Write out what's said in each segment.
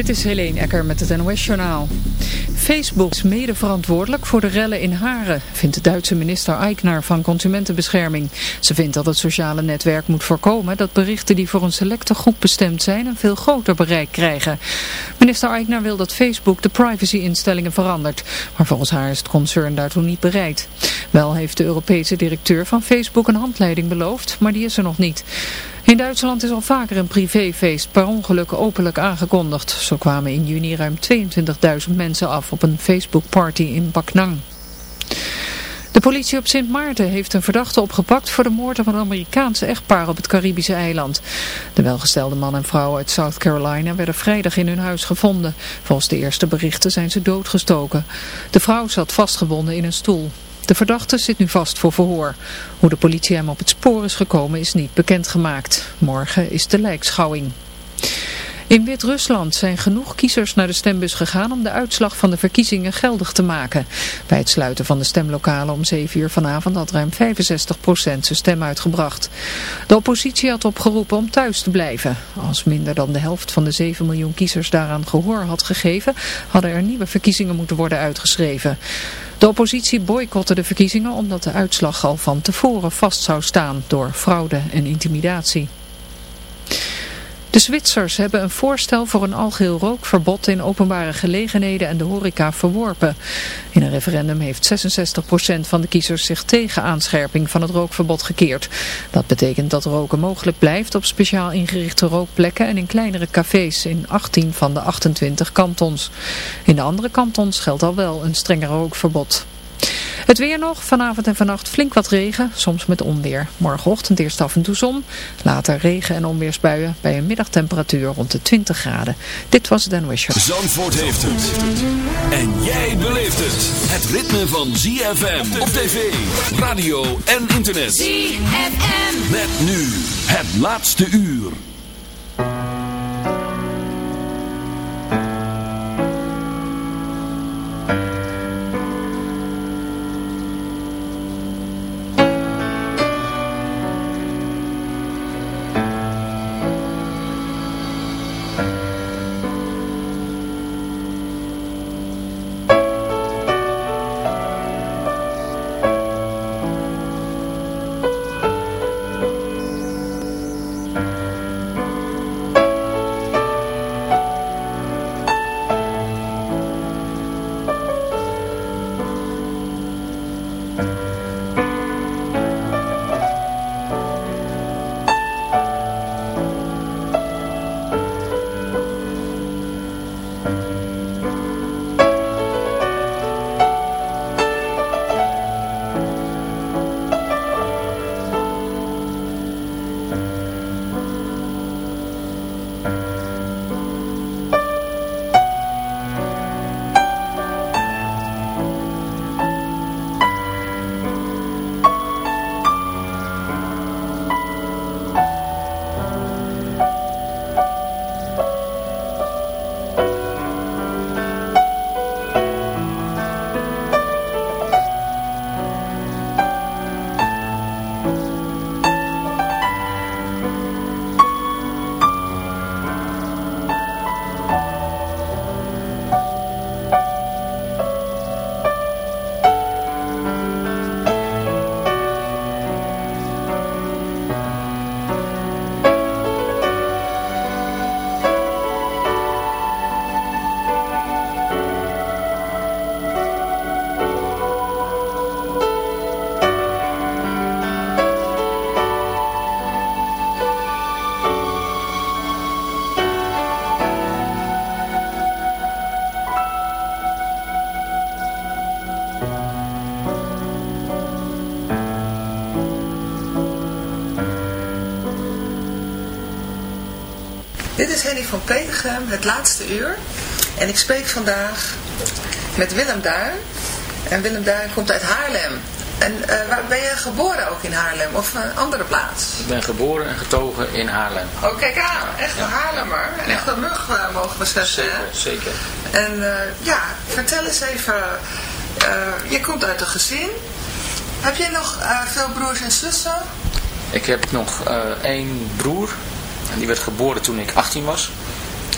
Dit is Helene Ecker met het NOS-journaal. Facebook is mede verantwoordelijk voor de rellen in Haren, vindt de Duitse minister Eichner van Consumentenbescherming. Ze vindt dat het sociale netwerk moet voorkomen dat berichten die voor een selecte groep bestemd zijn een veel groter bereik krijgen. Minister Eichner wil dat Facebook de privacy-instellingen verandert, maar volgens haar is het concern daartoe niet bereid. Wel heeft de Europese directeur van Facebook een handleiding beloofd, maar die is er nog niet. In Duitsland is al vaker een privéfeest per ongeluk openlijk aangekondigd. Zo kwamen in juni ruim 22.000 mensen af op een Facebook-party in Baknang. De politie op Sint Maarten heeft een verdachte opgepakt voor de moord op een Amerikaanse echtpaar op het Caribische eiland. De welgestelde man en vrouw uit South Carolina werden vrijdag in hun huis gevonden. Volgens de eerste berichten zijn ze doodgestoken. De vrouw zat vastgebonden in een stoel. De verdachte zit nu vast voor verhoor. Hoe de politie hem op het spoor is gekomen is niet bekendgemaakt. Morgen is de lijkschouwing. In Wit-Rusland zijn genoeg kiezers naar de stembus gegaan om de uitslag van de verkiezingen geldig te maken. Bij het sluiten van de stemlokalen om 7 uur vanavond had ruim 65% zijn stem uitgebracht. De oppositie had opgeroepen om thuis te blijven. Als minder dan de helft van de 7 miljoen kiezers daaraan gehoor had gegeven, hadden er nieuwe verkiezingen moeten worden uitgeschreven. De oppositie boycotte de verkiezingen omdat de uitslag al van tevoren vast zou staan door fraude en intimidatie. De Zwitsers hebben een voorstel voor een algeheel rookverbod in openbare gelegenheden en de horeca verworpen. In een referendum heeft 66% van de kiezers zich tegen aanscherping van het rookverbod gekeerd. Dat betekent dat roken mogelijk blijft op speciaal ingerichte rookplekken en in kleinere cafés in 18 van de 28 kantons. In de andere kantons geldt al wel een strenger rookverbod. Het weer nog, vanavond en vannacht flink wat regen, soms met onweer. Morgenochtend eerst af en toe zon, later regen en onweersbuien bij een middagtemperatuur rond de 20 graden. Dit was het NOS Show. Zandvoort heeft het. En jij beleeft het. Het ritme van ZFM op tv, radio en internet. ZFM. Met nu het laatste uur. Het laatste uur. En ik spreek vandaag met Willem Duin. En Willem Duin komt uit Haarlem. En uh, waar ben je geboren ook in Haarlem of een andere plaats? Ik ben geboren en getogen in Haarlem. Oh, kijk aan. Echt een Haarlemmer. Echt een mug uh, mogen we zeggen. Zeker, zeker. En uh, ja, vertel eens even. je komt uit een gezin. Heb je nog veel broers en zussen? Ik heb nog één broer. En die werd geboren toen ik 18 was.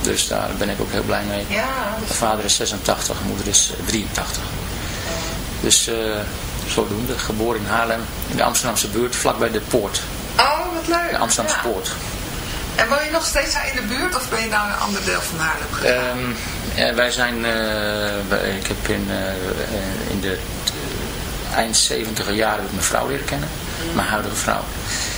Dus daar ben ik ook heel blij mee. Ja, Mijn vader is 86, moeder is 83. Dus uh, zodoende, geboren in Haarlem, in de Amsterdamse buurt, vlakbij de Poort. Oh, wat leuk. De Amsterdamse ja. Poort. En woon je nog steeds daar in de buurt of ben je naar een ander deel van Haarlem gegaan? Um, ja, wij zijn, uh, ik heb in, uh, in de eind 70 jaren mijn vrouw leren kennen. Mm. Mijn huidige vrouw.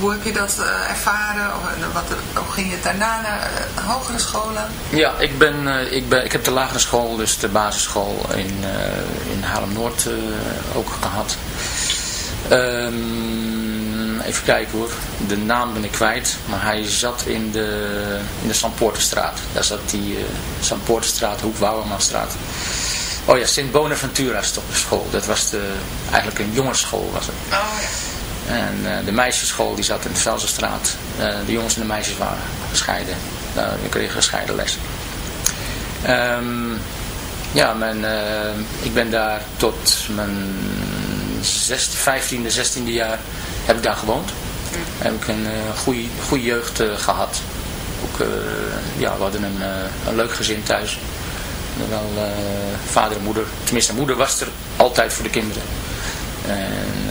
Hoe heb je dat uh, ervaren? Of, wat, hoe ging je daarna naar uh, hogere scholen? Ja, ik, ben, uh, ik, ben, ik heb de lagere school, dus de basisschool in, in Haarlem-Noord ook gehad. Um, even kijken hoor, de naam ben ik kwijt, maar hij zat in de, in de Sampoortenstraat. Daar zat die Sampoortenstraat, Hoek Wouwermanstraat. Oh ja, Sint Bonaventura is toch de school. Dat was de, eigenlijk een jongensschool was het. Oh ja. En uh, de meisjesschool die zat in de Velzenstraat. Uh, de jongens en de meisjes waren gescheiden. Uh, we kregen gescheiden les. Um, ja, mijn, uh, ik ben daar tot mijn 16, 15e, 16e jaar heb ik daar gewoond. Heb ik een goede, goede jeugd gehad. Ook, ja, we hadden een, een leuk gezin thuis. Wel vader en moeder. Tenminste, moeder was er altijd voor de kinderen. En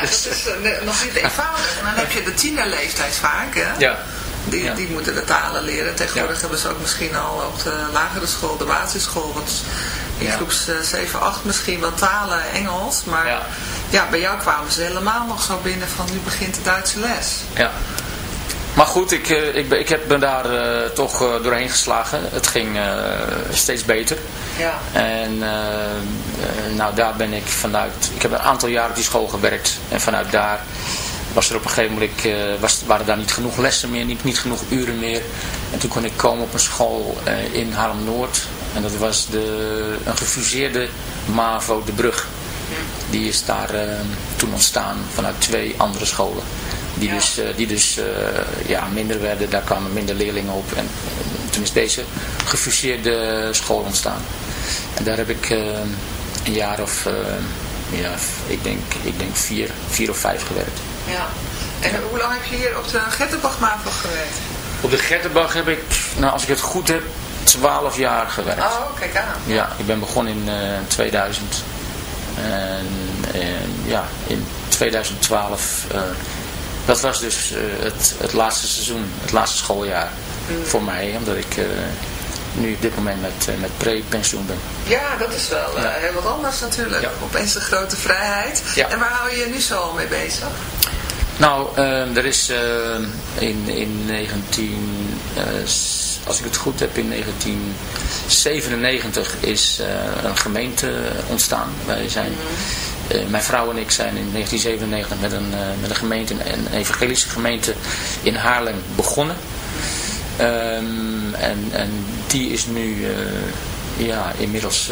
ja, dat is nog niet eenvoudig. En dan heb je de tienerleeftijd vaak, hè? Ja. Die, die moeten de talen leren. Tegenwoordig hebben ze ook misschien al op de lagere school, de basisschool, wat in ja. groeps 7, 8 misschien wat talen, Engels. Maar ja. ja. bij jou kwamen ze helemaal nog zo binnen van nu begint de Duitse les. Ja. Maar goed, ik, ik, ik heb me daar uh, toch uh, doorheen geslagen. Het ging uh, steeds beter. Ja. En nou, daar ben ik vanuit... Ik heb een aantal jaar op die school gewerkt. En vanuit daar was er op een gegeven moment, was, waren daar niet genoeg lessen meer, niet, niet genoeg uren meer. En toen kon ik komen op een school in Haarlem-Noord. En dat was de, een gefuseerde MAVO De Brug. Die is daar toen ontstaan vanuit twee andere scholen. Die ja. dus, die dus ja, minder werden, daar kwamen minder leerlingen op. En toen is deze gefuseerde school ontstaan. En daar heb ik een jaar of, ja, ik denk, ik denk vier, vier of vijf gewerkt. Ja. En hoe lang heb je hier op de Gertenbach-MAVO gewerkt? Op de Gertenbach heb ik, nou als ik het goed heb, 12 jaar gewerkt. Oh, kijk aan. Ja, ik ben begonnen in uh, eh, 2000. En, en, ja, in 2012, uh, eh, dat was dus uh, het, het laatste seizoen, het laatste schooljaar mm. voor mij. Omdat ik nu op dit moment met, met pre-pensioen ben. Ja, dat is wel ja. heel wat anders natuurlijk. Ja. Opeens de grote vrijheid. Ja. En waar hou je je nu zo mee bezig? Nou, uh, er is uh, in, in 19, uh, als ik het goed heb, in 1997 is een gemeente ontstaan. Wij zijn, mm. Mijn vrouw en ik zijn in 1997 met een, met een gemeente, een evangelische gemeente in Haarlem begonnen. Um, en, en die is nu ja, inmiddels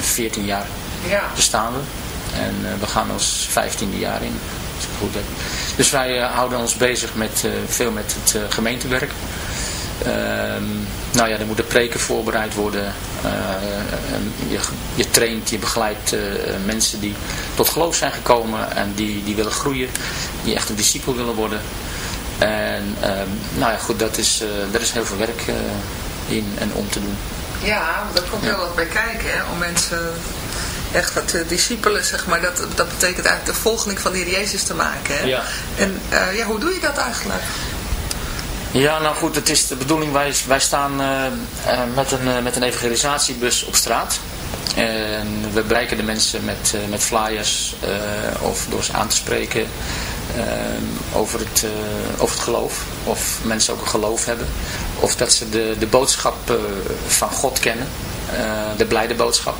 14 jaar ja. bestaan we. En we gaan ons 15e jaar in. Goed dus wij houden ons bezig met, veel met het gemeentewerk. Ehm, nou ja, er moeten preken voorbereid worden. je, je traint, je begeleidt mensen die tot geloof zijn gekomen en die, die willen groeien. Die echt een discipel willen worden. En ehm, nou ja, goed, dat is, daar is heel veel werk in en om te doen. Ja, daar komt heel wat bij kijken, hè, om mensen echt uh, discipelen, zeg maar, dat, dat betekent eigenlijk de volgeling van de Heer Jezus te maken. Hè? Ja. En uh, ja, hoe doe je dat eigenlijk? Ja, nou goed, het is de bedoeling, wij, wij staan uh, met, een, met een evangelisatiebus op straat. En we bereiken de mensen met, met flyers of door ze aan te spreken over, het, over het geloof. Of mensen ook een geloof hebben. Of dat ze de, de boodschap van God kennen. de blijde boodschap.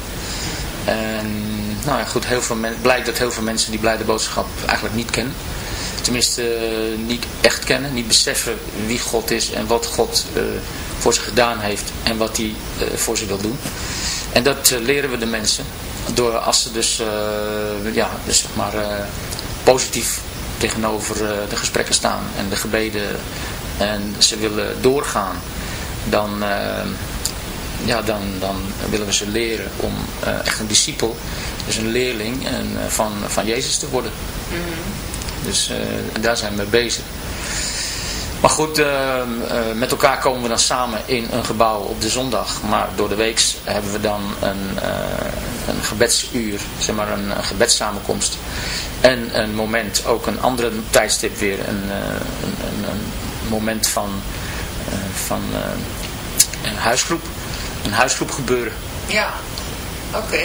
En nou ja, goed, heel veel blijkt dat heel veel mensen die blijde boodschap eigenlijk niet kennen. Tenminste, uh, niet echt kennen, niet beseffen wie God is en wat God uh, voor ze gedaan heeft en wat hij uh, voor ze wil doen. En dat leren we de mensen door als ze dus, ja, dus zeg maar, positief tegenover de gesprekken staan en de gebeden en ze willen doorgaan, dan ja, dan, dan willen we ze leren om echt een discipel, dus een leerling en, van, van Jezus te worden. Mm. Dus uh, daar zijn we bezig. Maar goed, met elkaar komen we dan samen in een gebouw op de zondag. Maar door de week hebben we dan een, een gebedsuur, zeg maar een, een. En een moment, ook een andere tijdstip weer, een, een, een, een moment van, van een huisgroep een huisgroep gebeuren. Ja, oké.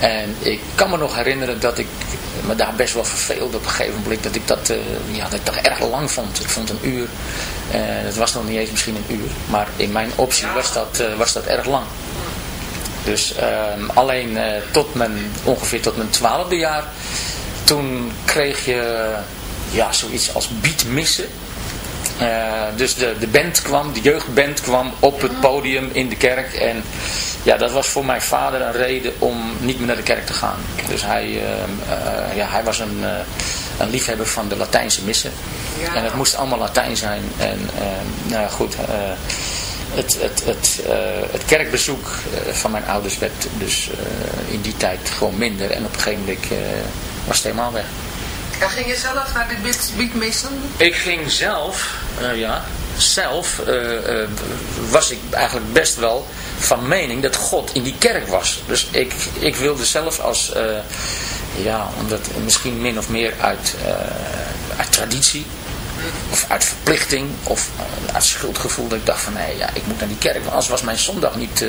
En ik kan me nog herinneren dat ik me daar best wel verveelde op een gegeven moment. Dat ik dat, uh, ja, dat dat erg lang vond. Ik vond een uur. Uh, het was nog niet eens misschien een uur. Maar in mijn optie was dat, uh, was dat erg lang. Dus ehm, alleen tot mijn, ongeveer tot mijn twaalfde jaar. Toen kreeg je ja, zoiets als beatmissen. Uh, dus de, de band kwam, de jeugdband kwam op het podium in de kerk. En ja, dat was voor mijn vader een reden om niet meer naar de kerk te gaan. Dus hij, uh, uh, ja, hij was een, een liefhebber van de Latijnse missen. Ja. En het moest allemaal Latijn zijn. En nou ja, goed, het, het, het, het kerkbezoek van mijn ouders werd dus in die tijd gewoon minder. En op een gegeven moment was het helemaal weg. En ging je zelf naar de beatmissen? Ik ging zelf, ja, zelf was ik eigenlijk best wel van mening dat God in die kerk was. Dus ik, ik wilde zelf als, ja, omdat misschien min of meer uit, uit traditie, of uit verplichting, of uit schuldgevoel, dat ik dacht van nee, ja, ik moet naar die kerk, want anders was mijn zondag niet,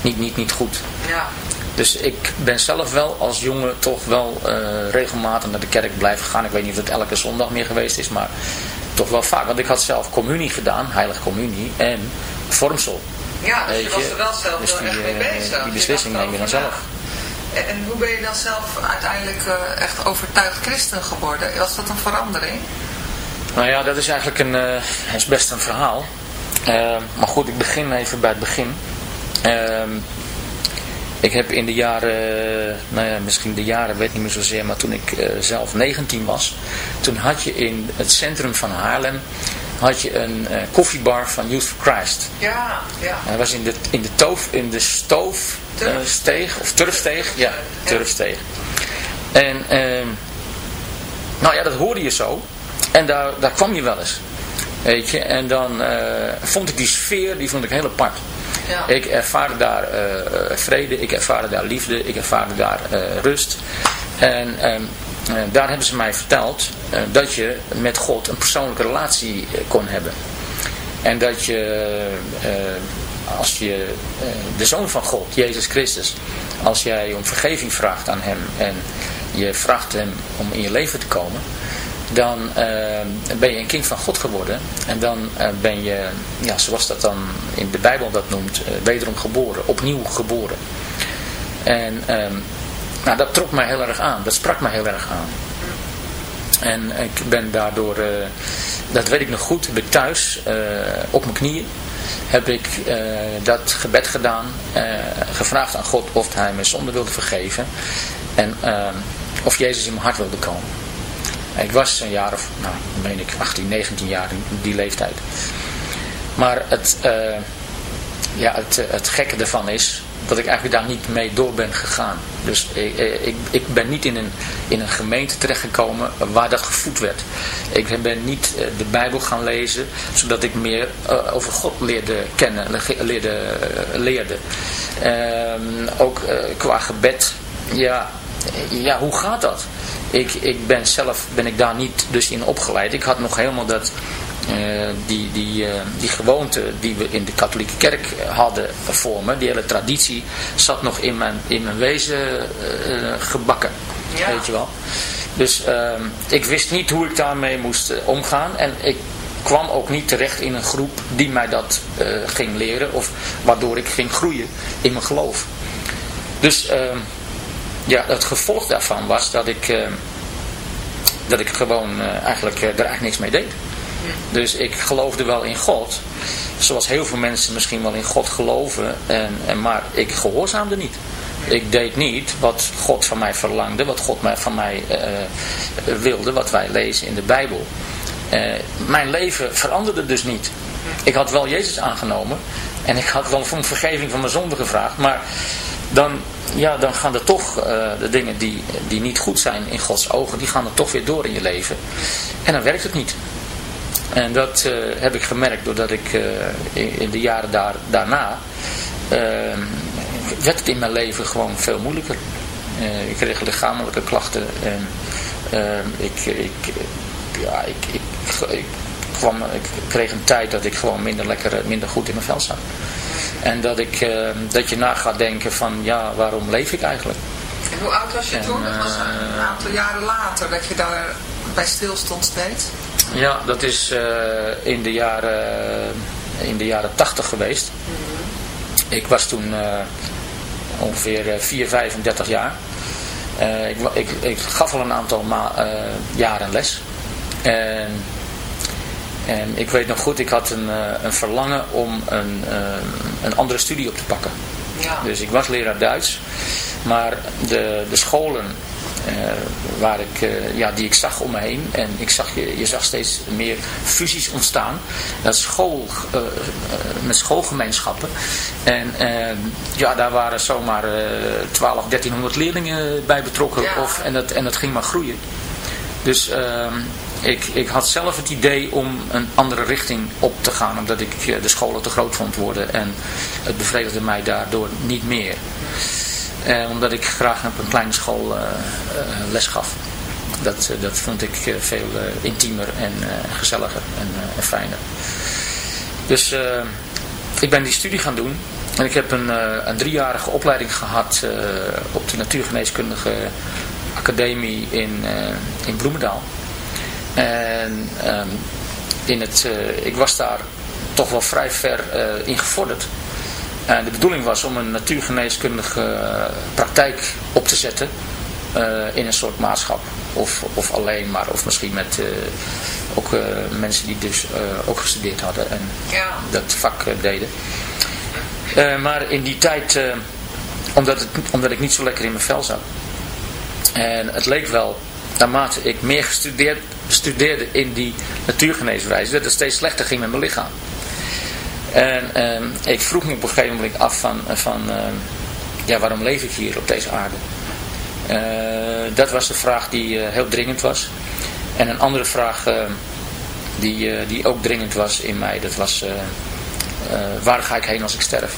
niet, niet, niet goed. Ja. Dus ik ben zelf wel als jongen toch wel regelmatig naar de kerk blijven gaan. Ik weet niet of het elke zondag meer geweest is, maar toch wel vaak. Want ik had zelf communie gedaan, heilige communie en vormsel. Ja, dus je was er wel zelf dus die, echt mee bezig. Die beslissing neem je dan zelf. En, hoe ben je dan zelf uiteindelijk echt overtuigd christen geworden? Was dat een verandering? Nou ja, dat is eigenlijk een, is best een verhaal. maar goed, ik begin even bij het begin. Ehm, ik heb in de jaren, nou ja, misschien de jaren, weet niet meer zozeer, maar toen ik uh, zelf 19 was, toen had je in het centrum van Haarlem, had je een uh, koffiebar van Youth for Christ. Ja, ja. Hij was in de, in de, toof, in de stoofsteeg, uh, of turfsteeg, ja, turfsteeg. En, uh, nou ja, dat hoorde je zo. En daar, daar kwam je wel eens. Weet je, en dan vond ik die sfeer, die vond ik heel apart. Ik ervaarde daar uh, vrede, ik ervaarde daar liefde, ik ervaarde daar uh, rust. En ehm, daar hebben ze mij verteld dat je met God een persoonlijke relatie kon hebben. En dat je, als je de Zoon van God, Jezus Christus, als jij om vergeving vraagt aan Hem en je vraagt Hem om in je leven te komen, dan uh, ben je een kind van God geworden. En dan uh, ben je, ja, zoals dat dan in de Bijbel dat noemt, uh, wederom geboren, opnieuw geboren. En um, nou, dat trok mij heel erg aan, dat sprak mij heel erg aan. En ik ben daardoor, dat weet ik nog goed, heb ik thuis op mijn knieën heb ik dat gebed gedaan, gevraagd aan God of hij mijn zonde wilde vergeven en ehm, of Jezus in mijn hart wilde komen. Ik was een jaar of, nou, meen ik, 18, 19 jaar in die leeftijd. Maar het, uh, ja, het, het gekke ervan is dat ik eigenlijk daar niet mee door ben gegaan. Dus ik, ik, ik ben niet in een, in een gemeente terechtgekomen waar dat gevoed werd. Ik ben niet eh, de Bijbel gaan lezen, zodat ik meer over God leerde kennen, leerde. leerde. Uh, ook qua gebed, ja, ja, hoe gaat dat? Ik, ik ben zelf ben ik daar niet dus in opgeleid. Ik had nog helemaal dat, uh, die, die, uh, die gewoonte die we in de katholieke kerk hadden voor me. Die hele traditie zat nog in mijn, in mijn wezen uh, gebakken. Ja. Weet je wel. Dus ik wist niet hoe ik daarmee moest omgaan. En ik kwam ook niet terecht in een groep die mij dat ging leren. Of waardoor ik ging groeien in mijn geloof. Dus ja, het gevolg daarvan was dat ik, uh, dat ik gewoon uh, eigenlijk uh, er eigenlijk niks mee deed. Dus ik geloofde wel in God. Zoals heel veel mensen misschien wel in God geloven. En, en, maar ik gehoorzaamde niet. Ik deed niet wat God van mij verlangde. Wat God van mij wilde. Wat wij lezen in de Bijbel. mijn leven veranderde dus niet. Ik had wel Jezus aangenomen. En ik had wel om vergeving van mijn zonde gevraagd. Maar dan, ja, dan gaan er toch uh, de dingen die, die niet goed zijn in Gods ogen, die gaan er toch weer door in je leven. En dan werkt het niet. En dat uh, heb ik gemerkt doordat ik in, in, de jaren daar, daarna, werd het in mijn leven gewoon veel moeilijker. ik kreeg lichamelijke klachten en ik, ik, ja, ik, ik, ik, kwam, ik kreeg een tijd dat ik gewoon minder, lekker, minder goed in mijn vel zat. En dat, ik, uh, dat je na gaat denken van, ja, waarom leef ik eigenlijk? En hoe oud was je en, toen? Dat was een uh, aantal jaren later dat je daar bij stil stond steeds? Ja, dat is uh, in, de jaren, in de jaren 80 geweest. Mm -hmm. Ik was toen ongeveer 4, 35 jaar. Ik, ik, ik, gaf al een aantal jaren les. En en ik weet nog goed, ik had een, uh, een verlangen om een, uh, een andere studie op te pakken. Ja. Dus ik was leraar Duits. Maar de, de scholen uh, waar ik, ja, die ik zag om me heen. En ik zag, je, je zag steeds meer fusies ontstaan. Dat school, met schoolgemeenschappen. En ja, daar waren zomaar 12, 1300 leerlingen bij betrokken. Ja. Of, en, dat, en dat ging maar groeien. Dus ehm, ik, ik had zelf het idee om een andere richting op te gaan. Omdat ik eh, de scholen te groot vond worden. En het bevredigde mij daardoor niet meer. Eh, omdat ik graag op een kleine school uh, les gaf. Dat, dat vond ik veel intiemer en gezelliger en, en, fijner. Dus ik ben die studie gaan doen. En ik heb een, een driejarige opleiding gehad op de natuurgeneeskundige academie in, in Bloemendaal. En um, in het, uh, ik was daar toch wel vrij ver uh, in gevorderd. En de bedoeling was om een natuurgeneeskundige praktijk op te zetten in een soort maatschap. Of, of alleen maar, of misschien met ook mensen die dus ook gestudeerd hadden en ja. dat vak deden. maar in die tijd, omdat, het, omdat ik niet zo lekker in mijn vel zat. En het leek wel, naarmate ik meer gestudeerd studeerde in die natuurgeneeswijze, dat het steeds slechter ging met mijn lichaam. En ehm, ik vroeg me op een gegeven moment af van, van ehm, ja, waarom leef ik hier op deze aarde? Uh, dat was de vraag die uh, heel dringend was. En een andere vraag uh, die, die ook dringend was in mij, dat was waar ga ik heen als ik sterf?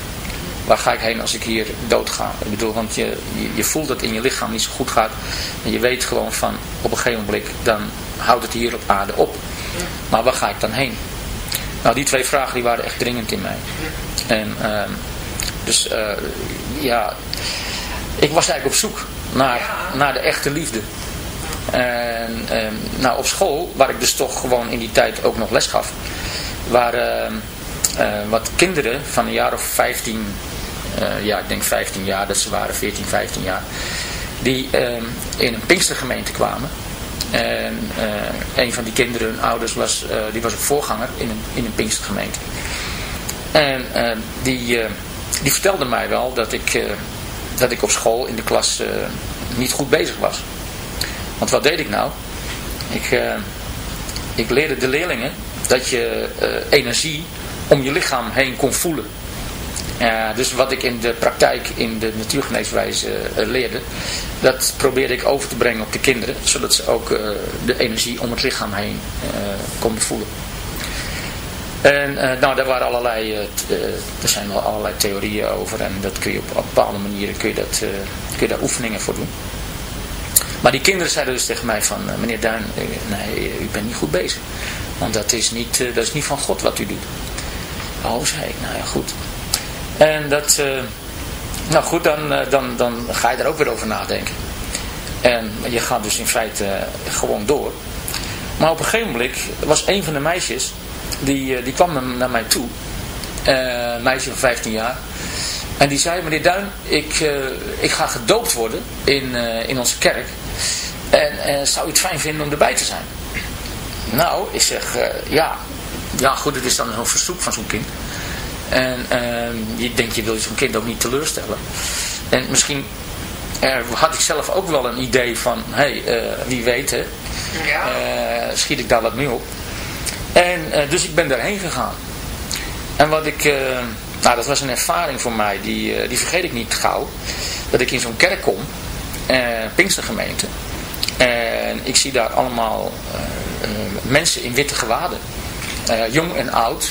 Waar ga ik heen als ik hier doodga? Ik bedoel, want je, je, je voelt dat in je lichaam niet zo goed gaat. En je weet gewoon van, op een gegeven moment, dan houdt het hier op aarde op. Maar waar ga ik dan heen? Nou, die twee vragen die waren echt dringend in mij. En uh, dus uh, ja, ik was eigenlijk op zoek naar, naar de echte liefde. En uh, nou, op school, waar ik dus toch gewoon in die tijd ook nog les gaf, waren uh, wat kinderen van een jaar of 15, ja ik denk 15 jaar dat ze waren, 14, 15 jaar, die ehm, in een Pinkstergemeente kwamen. En uh, een van die kinderen, hun ouders, was, uh, die was een voorganger in een, in een Pinkstergemeente. En uh, die, die vertelde mij wel dat ik, dat ik op school in de klas niet goed bezig was. Want wat deed ik nou? Ik, ik leerde de leerlingen dat je energie om je lichaam heen kon voelen. Uh, dus wat ik in de praktijk in de natuurgeneeswijze uh, leerde, dat probeerde ik over te brengen op de kinderen, zodat ze ook uh, de energie om het lichaam heen konden voelen. En nou, daar waren allerlei, er zijn wel allerlei theorieën over en dat kun je op, op bepaalde manieren kun je, dat, kun je daar oefeningen voor doen. Maar die kinderen zeiden dus tegen mij van, meneer Duin, nee, u bent niet goed bezig. Want dat is niet, dat is niet van God wat u doet. Oh, zei ik, nou ja, goed. En dat, uh, nou goed, dan, uh, dan, dan ga je er ook weer over nadenken. En je gaat dus in feite uh, gewoon door. Maar op een gegeven moment was een van de meisjes, die, die kwam naar mij toe. een meisje van 15 jaar. En die zei, meneer Duin, ik, ik ga gedoopt worden in, in onze kerk. En zou u het fijn vinden om erbij te zijn? Nou, ik zeg, ja, ja goed, het is dan een verzoek van zo'n kind. En uh, je denkt, je wil zo'n kind ook niet teleurstellen. En misschien uh, had ik zelf ook wel een idee van, hé, hey, uh, wie weet hè. Eh, schiet ik daar wat mee op. En dus ik ben daarheen gegaan. En wat ik, nou dat was een ervaring voor mij, die, die vergeet ik niet gauw. Dat ik in zo'n kerk kom, Pinkstergemeente. En ik zie daar allemaal mensen in witte gewaden. jong en oud.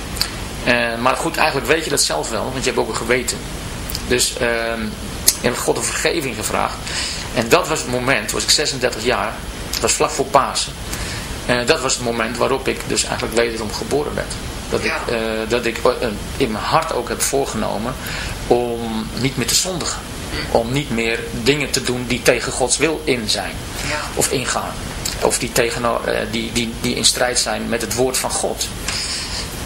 Maar goed, eigenlijk weet je dat zelf wel, want je hebt ook een geweten. Dus ehm, je hebt God een vergeving gevraagd. En dat was het moment, was ik 36 jaar, het was vlak voor Pasen. En dat was het moment waarop ik dus eigenlijk wederom geboren werd. Dat ik, uh, dat ik uh, in mijn hart ook heb voorgenomen om niet meer te zondigen. Om niet meer dingen te doen die tegen Gods wil in zijn. Of ingaan. Of die, tegen, uh, die, die, die in strijd zijn met het woord van God.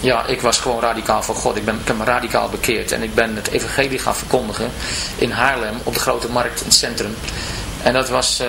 ja, ik was gewoon radicaal voor God. Ik, ben, ik heb me radicaal bekeerd. En ik ben het evangelie gaan verkondigen in Haarlem op de Grote Markt in het centrum. En dat was... Uh,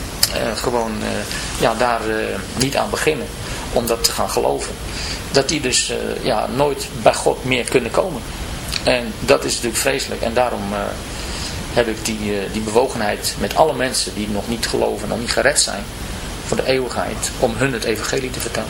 gewoon uh, ja, daar uh, niet aan beginnen om dat te gaan geloven. Dat die dus ja, nooit bij God meer kunnen komen. En dat is natuurlijk vreselijk. En daarom heb ik die, die bewogenheid met alle mensen die nog niet geloven, nog niet gered zijn voor de eeuwigheid, om hun het evangelie te vertellen.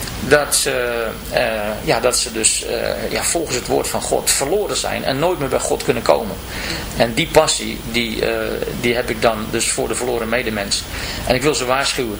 dat ze, uh, ja, dat ze dus uh, ja, volgens het woord van God verloren zijn en nooit meer bij God kunnen komen. En die passie, die, uh, die heb ik dan dus voor de verloren medemens. En ik wil ze waarschuwen.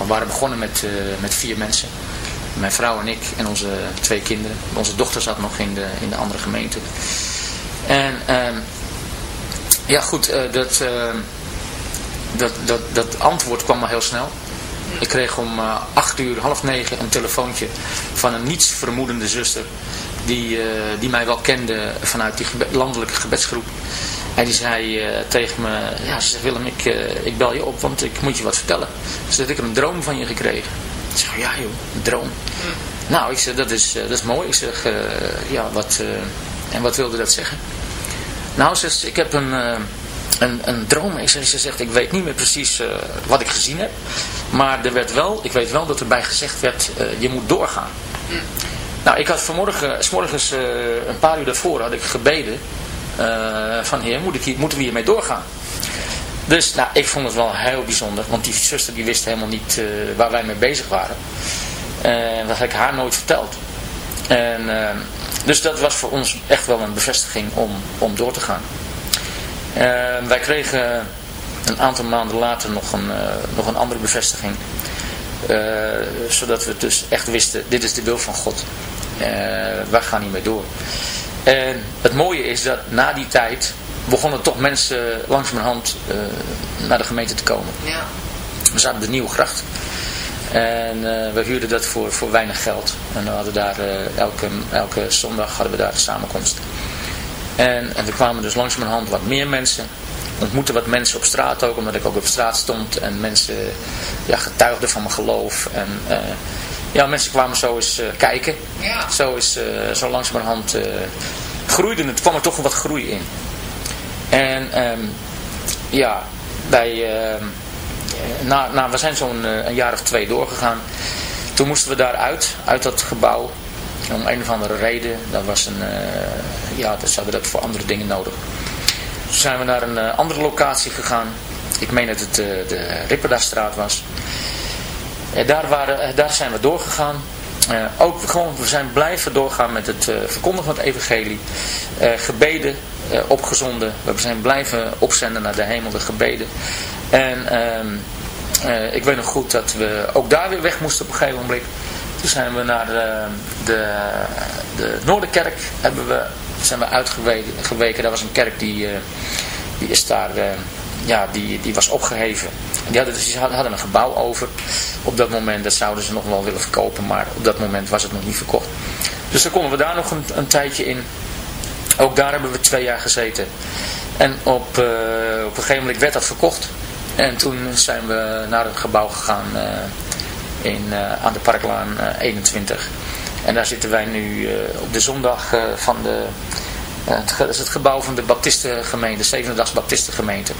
We waren begonnen met, uh, met vier mensen. Mijn vrouw en ik en onze twee kinderen. Onze dochter zat nog in de, in de andere gemeente. En uh, ja goed, uh, dat, dat, dat, dat antwoord kwam maar heel snel. Ik kreeg om acht uur, half negen een telefoontje van een niets vermoedende zuster die, die mij wel kende vanuit die landelijke gebedsgroep. En die zei uh, tegen me, ja, ze zegt Willem, ik, uh, ik bel je op, want ik moet je wat vertellen. Ze zegt, ik heb een droom van je gekregen. Ik zeg, ja joh, een droom. Mm. Nou, ik zeg, dat is, dat is mooi. Ik zeg, ja, wat, en wat wilde dat zeggen? Nou, ze zegt, ik heb een, een, een droom. Ik zeg, ze zegt, ik weet niet meer precies wat ik gezien heb. Maar er werd wel, ik weet wel dat erbij gezegd werd, je moet doorgaan. Mm. Nou, ik had vanmorgen, s morgens, een paar uur daarvoor had ik gebeden van heer, hier, moeten we hiermee doorgaan? Dus nou, ik vond het wel heel bijzonder, want die zuster die wist helemaal niet uh, waar wij mee bezig waren. En dat had ik haar nooit verteld. En, dus dat was voor ons echt wel een bevestiging om, om door te gaan. wij kregen een aantal maanden later nog een, nog een andere bevestiging. zodat we dus echt wisten, dit is de wil van God. Wij gaan hiermee door. En het mooie is dat na die tijd begonnen toch mensen langzamerhand uh, naar de gemeente te komen. Ja. We zaten de Nieuwe Gracht. En uh, we huurden dat voor, voor weinig geld. En we hadden daar, elke, elke zondag hadden we daar een samenkomst. En, en er kwamen dus langzamerhand wat meer mensen. Ontmoetten wat mensen op straat ook, omdat ik ook op straat stond. En mensen ja, getuigden van mijn geloof. En ja, mensen kwamen zo eens uh, kijken. Ja. Zo, is, uh, zo langzamerhand uh, groeide het, kwam er toch wat groei in. En um, ja, wij, ehm, na, na, we zijn zo'n een jaar of twee doorgegaan. Toen moesten we daaruit, uit dat gebouw. Om een of andere reden. Dat was een, ja, dat hadden dat voor andere dingen nodig. Toen zijn we naar een andere locatie gegaan. Ik meen dat het de Ripperdastraat was. En daar, waren, eh, daar zijn we doorgegaan. Uh, ook gewoon, we zijn blijven doorgaan met het verkondigen van het evangelie. Gebeden opgezonden. We zijn blijven opzenden naar de hemel, de gebeden. En ehm, ik weet nog goed dat we ook daar weer weg moesten op een gegeven moment. Toen zijn we naar de, de, de Noorderkerk hebben we, zijn we uitgeweken. Daar was een kerk die, die is daar, ja, die, die was opgeheven. Die hadden, dus, die hadden een gebouw over. Op dat moment, dat zouden ze nog wel willen verkopen, maar op dat moment was het nog niet verkocht. Dus dan konden we daar nog een, een tijdje in. Ook daar hebben we twee jaar gezeten. En op, uh, op een gegeven moment werd dat verkocht. En toen zijn we naar het gebouw gegaan uh, in, uh, aan de Parklaan 21. En daar zitten wij nu op de zondag van de... Dat is het gebouw van de Baptistengemeente, Zevendags Baptistengemeente.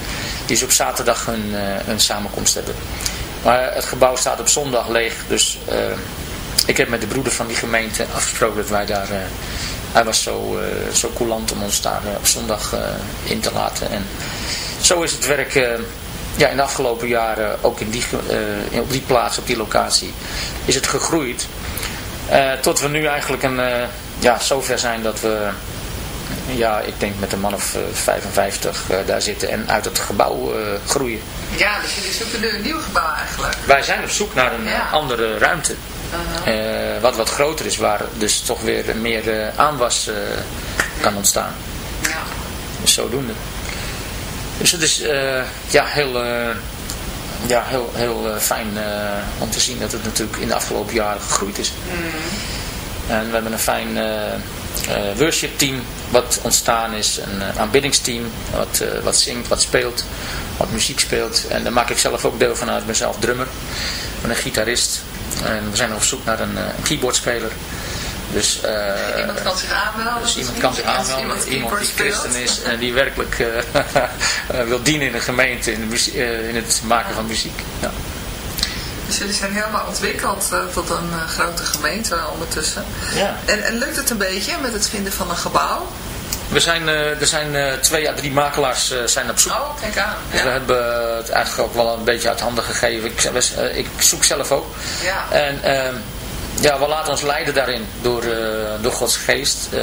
Die is op zaterdag hun, hun samenkomst hebben. Maar het gebouw staat op zondag leeg, dus ik heb met de broeder van die gemeente afgesproken dat wij daar... hij was zo, zo coulant om ons daar op zondag in te laten. En zo is het werk ja, in de afgelopen jaren, ook in die, uh, op die plaats, op die locatie, is het gegroeid. Uh, tot we nu eigenlijk een, uh, ja, zover zijn dat we, ja, ik denk met een man of 55 daar zitten en uit het gebouw groeien. Ja, dus jullie zoeken een nieuw gebouw eigenlijk. Wij zijn op zoek naar een andere ruimte. -huh. wat wat groter is, waar dus toch weer meer aanwas kan ontstaan. Ja. Dus zodoende. Dus het is uh, ja, heel, uh, ja, heel, heel uh, fijn om te zien dat het natuurlijk in de afgelopen jaren gegroeid is. Mm. En we hebben een fijn worship team wat ontstaan is. Een aanbiddingsteam wat, wat zingt, wat speelt, wat muziek speelt. En daar maak ik zelf ook deel van uit. Ik ben zelf drummer. Ik ben een gitarist. En we zijn op zoek naar een, een keyboardspeler. Dus, uh, iemand kan zich aanmelden. Dus iemand kan zich aanmelden. Iemand, iemand die christen is en die werkelijk uh, wil dienen in de gemeente in, de uh, in het maken van muziek. Ja. Dus jullie zijn helemaal ontwikkeld tot een grote gemeente ondertussen. Ja. En, en lukt het een beetje met het vinden van een gebouw? We zijn, er zijn twee à drie makelaars zijn op zoek. Oh, kijk aan. Dus we hebben het eigenlijk ook wel een beetje uit handen gegeven. Ik, ik zoek zelf ook. Ja. En ehm, ja, we laten ons leiden daarin door, door Gods geest. Uh,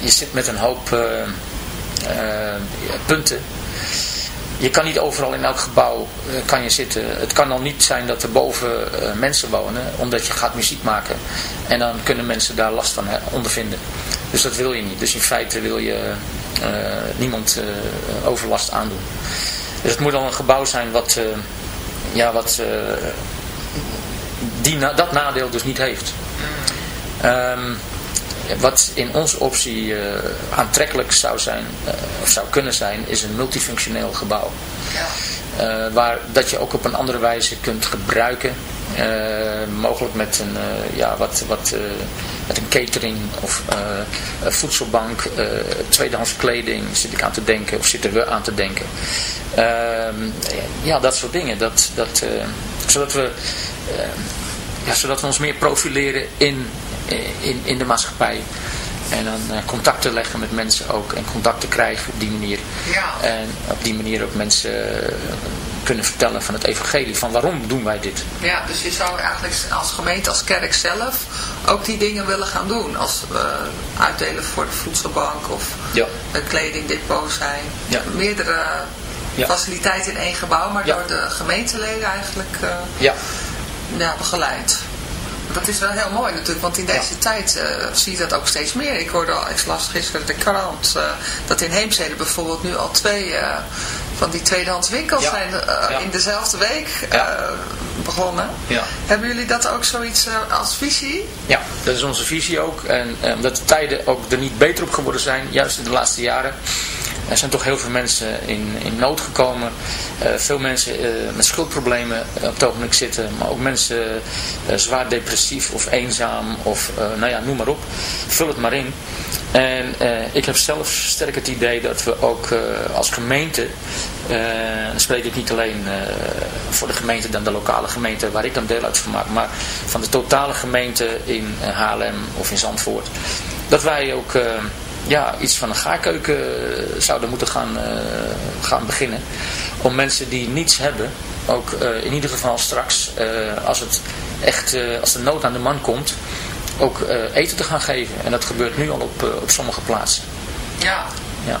je zit met een hoop punten. Je kan niet overal in elk gebouw kan je zitten. Het kan al niet zijn dat er boven mensen wonen, omdat je gaat muziek maken. En dan kunnen mensen daar last van ondervinden. Dus dat wil je niet. Dus in feite wil je niemand overlast aandoen. Dus het moet al een gebouw zijn wat, ja, wat die dat nadeel dus niet heeft. Um, wat in onze optie uh, aantrekkelijk zou zijn, uh, of zou kunnen zijn, is een multifunctioneel gebouw. Ja. Uh, waar, dat je ook op een andere wijze kunt gebruiken. mogelijk met een, ja, wat, wat, met een catering of een voedselbank, tweedehands kleding zit ik aan te denken, of zitten we aan te denken. Ehm, ja, dat soort dingen. Dat, dat, zodat we ja, zodat we ons meer profileren in, in, in de maatschappij. En dan uh, contacten leggen met mensen ook. En contacten krijgen op die manier. Ja. En op die manier ook mensen uh, kunnen vertellen van het evangelie. Van waarom doen wij dit? Ja, dus je zou eigenlijk als gemeente, als kerk zelf ook die dingen willen gaan doen. Als uh, uitdelen voor de voedselbank of ja. een kledingdepot zijn. Ja. Meerdere faciliteiten in één gebouw. Maar door de gemeenteleden eigenlijk... ja ja, begeleid. Dat is wel heel mooi natuurlijk, want in deze tijd uh, zie je dat ook steeds meer. Ik hoorde al, ik las gisteren de krant, uh, dat in Heemstede bijvoorbeeld nu al twee uh, van die tweedehands winkels zijn in dezelfde week begonnen. Hebben jullie dat ook zoiets als visie? Ja, dat is onze visie ook. En omdat de tijden ook er niet beter op geworden zijn, juist in de laatste jaren. Er zijn toch heel veel mensen in, in nood gekomen. Uh, veel mensen uh, met schuldproblemen op het ogenblik zitten. Maar ook mensen zwaar depressief of eenzaam. Of nou ja, noem maar op. Vul het maar in. En ik heb zelf sterk het idee dat we ook als gemeente... dan spreek ik niet alleen voor de gemeente dan de lokale gemeente waar ik dan deel uit van maak. Maar van de totale gemeente in Haarlem of in Zandvoort. Dat wij ook ja, iets van een gaarkeuken eh, zouden moeten gaan, uh, gaan beginnen. Om mensen die niets hebben, ook uh, in ieder geval straks, uh, als, het echt, als de nood aan de man komt, ook eten te gaan geven. En dat gebeurt nu al op, op sommige plaatsen. Ja. ja.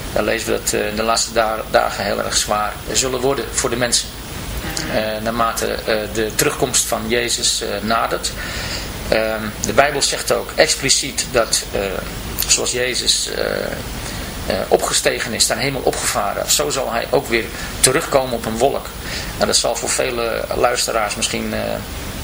Dan lezen we dat in de laatste dagen heel erg zwaar zullen worden voor de mensen. Uh, naarmate uh, de terugkomst van Jezus nadert. Ehm, de Bijbel zegt ook expliciet dat zoals Jezus opgestegen is, naar hemel opgevaren, zo zal hij ook weer terugkomen op een wolk. Nou, dat zal voor vele luisteraars misschien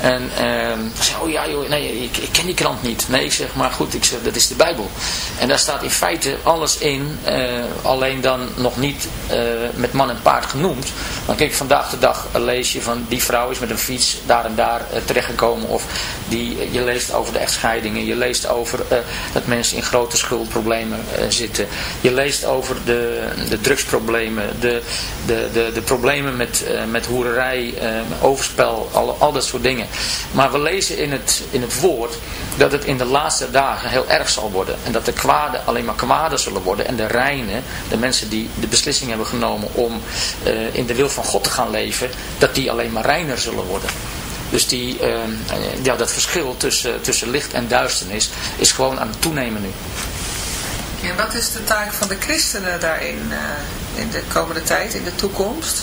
En uh, zei, oh ja joh, nee, ik, ik, ken die krant niet. Nee, ik zeg, maar goed, ik zeg, dat is de Bijbel. En daar staat in feite alles in, uh, alleen dan nog niet uh, met man en paard genoemd. Dan kijk, vandaag de dag lees je van die vrouw is met een fiets daar en daar uh, terechtgekomen. Of die, je leest over de echtscheidingen, je leest over dat mensen in grote schuldproblemen zitten. Je leest over de, de drugsproblemen, de, de, de, de problemen met, met hoererij, overspel, al, al dat soort dingen. Maar we lezen in het, in het woord dat het in de laatste dagen heel erg zal worden. En dat de kwaden alleen maar kwaden zullen worden. En de reinen, de mensen die de beslissing hebben genomen om uh, in de wil van God te gaan leven, dat die alleen maar reiner zullen worden. Dus die, uh, ja, dat verschil tussen, tussen licht en duisternis is gewoon aan het toenemen nu. En wat is de taak van de christenen daarin uh, in de komende tijd, in de toekomst?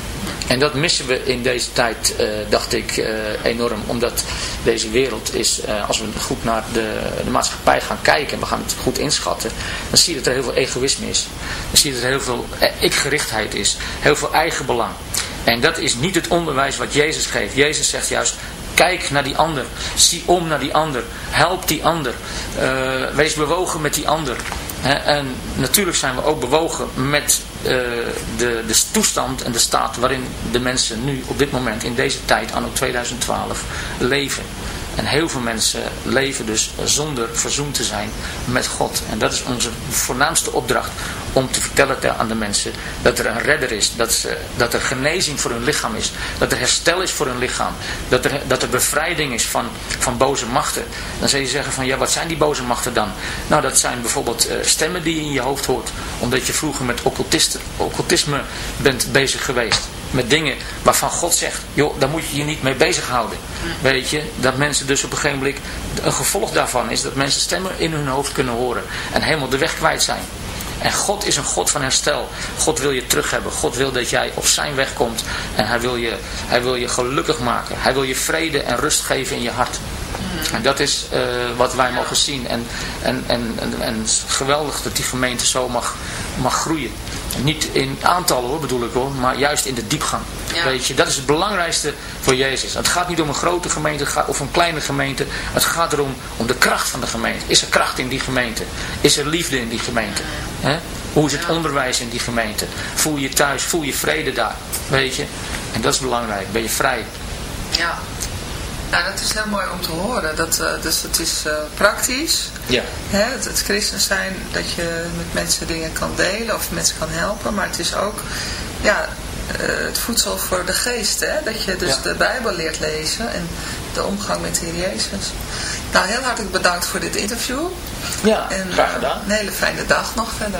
En dat missen we in deze tijd, uh, dacht ik, enorm. Omdat deze wereld is, als we goed naar de, de maatschappij gaan kijken, en we gaan het goed inschatten, dan zie je dat er heel veel egoïsme is. Dan zie je dat er heel veel ikgerichtheid is. Heel veel eigenbelang. En dat is niet het onderwijs wat Jezus geeft. Jezus zegt juist, Kijk naar die ander. Zie om naar die ander. Help die ander. Wees bewogen met die ander. En natuurlijk zijn we ook bewogen met uh, de, de toestand en de staat waarin de mensen nu op dit moment in deze tijd, anno 2012, leven. En heel veel mensen leven dus zonder verzoend te zijn met God. En dat is onze voornaamste opdracht om te vertellen aan de mensen dat er een redder is. Dat, ze, dat er genezing voor hun lichaam is. Dat er herstel is voor hun lichaam. Dat er, dat er bevrijding is van, van boze machten. Dan zou je zeggen van ja wat zijn die boze machten dan? Nou dat zijn bijvoorbeeld uh, stemmen die je in je hoofd hoort. Omdat je vroeger met occultisme bent bezig geweest met dingen waarvan God zegt, joh, daar moet je je niet mee bezighouden. Weet je, dat mensen dus op een gegeven moment, een gevolg daarvan is dat mensen stemmen in hun hoofd kunnen horen en helemaal de weg kwijt zijn. En God is een God van herstel. God wil je terug hebben. God wil dat jij op zijn weg komt. En hij wil je, hij wil je gelukkig maken. Hij wil je vrede en rust geven in je hart. En dat is uh, wat wij mogen zien. En, en, en, en, en geweldig dat die gemeente zo mag, mag groeien. Niet in aantallen hoor, bedoel ik hoor, maar juist in de diepgang. Ja. Weet je, dat is het belangrijkste voor Jezus. Het gaat niet om een grote gemeente of een kleine gemeente. Het gaat erom om de kracht van de gemeente. Is er kracht in die gemeente? Is er liefde in die gemeente? He? Hoe is het onderwijs in die gemeente? Voel je thuis, voel je vrede daar? Weet je? En dat is belangrijk. Ben je vrij? Ja. Nou, dat is heel mooi om te horen. Dat, uh, dus het is uh, praktisch. Ja. Hè, het, het christen zijn, dat je met mensen dingen kan delen of mensen kan helpen. Maar het is ook ja, uh, het voedsel voor de geest. Hè? Dat je dus ja. de Bijbel leert lezen en de omgang met de Heer Jezus. Nou, heel hartelijk bedankt voor dit interview. Ja, en, graag gedaan. Een hele fijne dag nog verder.